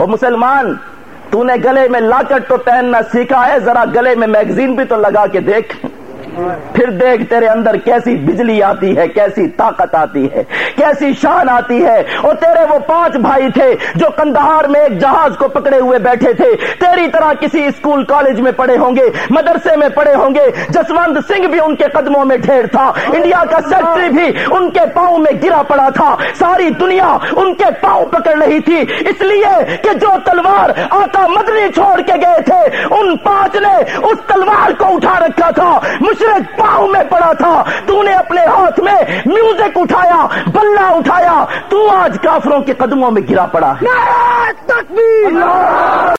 وہ مسلمان، تو نے گلے میں لاکٹ تو پہننا سیکھا ہے، ذرا گلے میں میگزین بھی تو لگا کے دیکھ۔ پھر دیکھ تیرے اندر کیسی بجلی آتی ہے، کیسی طاقت آتی ہے، کیسی شان آتی ہے۔ اور تیرے وہ پانچ بھائی تھے جو کندہار میں ایک جہاز کو پکڑے ہوئے بیٹھے تھے۔ تیری طرح کسی اسکول کالج میں پڑھے ہوں گے، مدرسے میں پڑھے ہوں گے۔ جسونت سنگھ بھی ان کے قدموں میں ڈھیر تھا۔ انڈیا کا سیکٹری بھی ان کے پاؤں میں گرا پڑا تھا۔ ساری دنیا ان کے پاؤں پکڑ رہی تھی۔ اس لیے کہ جو تلوار آقا مدنی چھوڑ کے گئے تھے، ان پانچ نے اس تلوار کو اٹھا رکھا تھا۔ پاؤں میں پڑا تھا۔ تو نے اپنے ہاتھ میں میوزک اٹھایا، بلہ اٹھایا۔ تو آج کافروں کے قدموں میں گرا پڑا۔ نعرہ